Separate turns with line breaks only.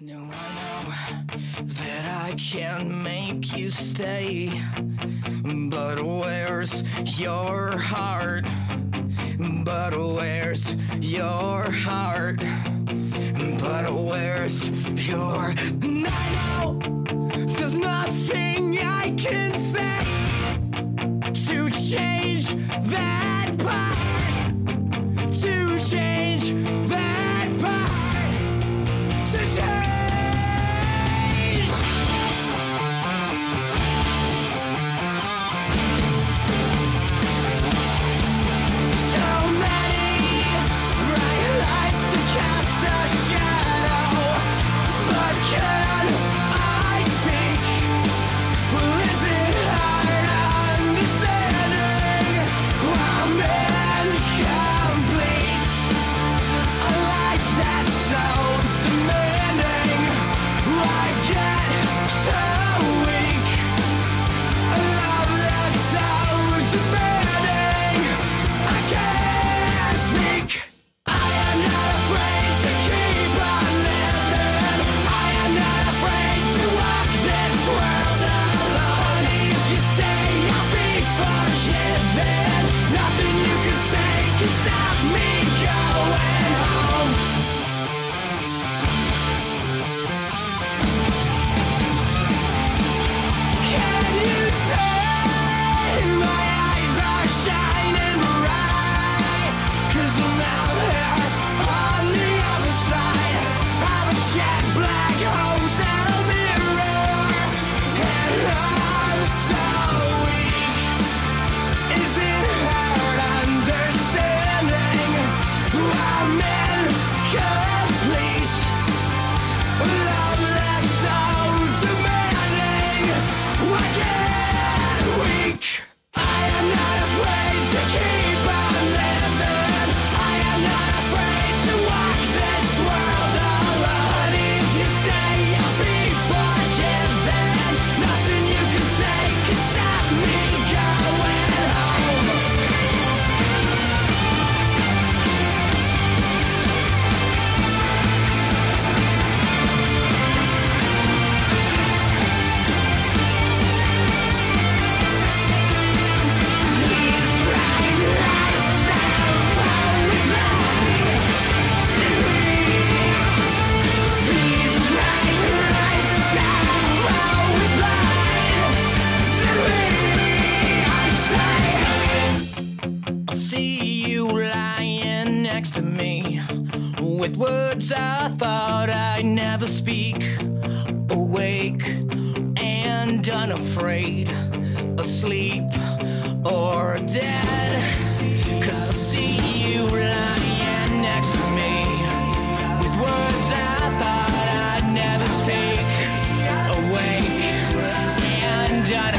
No, I know that I can't make you stay. But where's your heart? But where's your heart? But where's your. I know there's nothing I can say to change that. With words I thought I'd never speak, awake and unafraid, asleep or dead. Cause I see you lying next to me. With words I thought I'd never speak, awake and unafraid.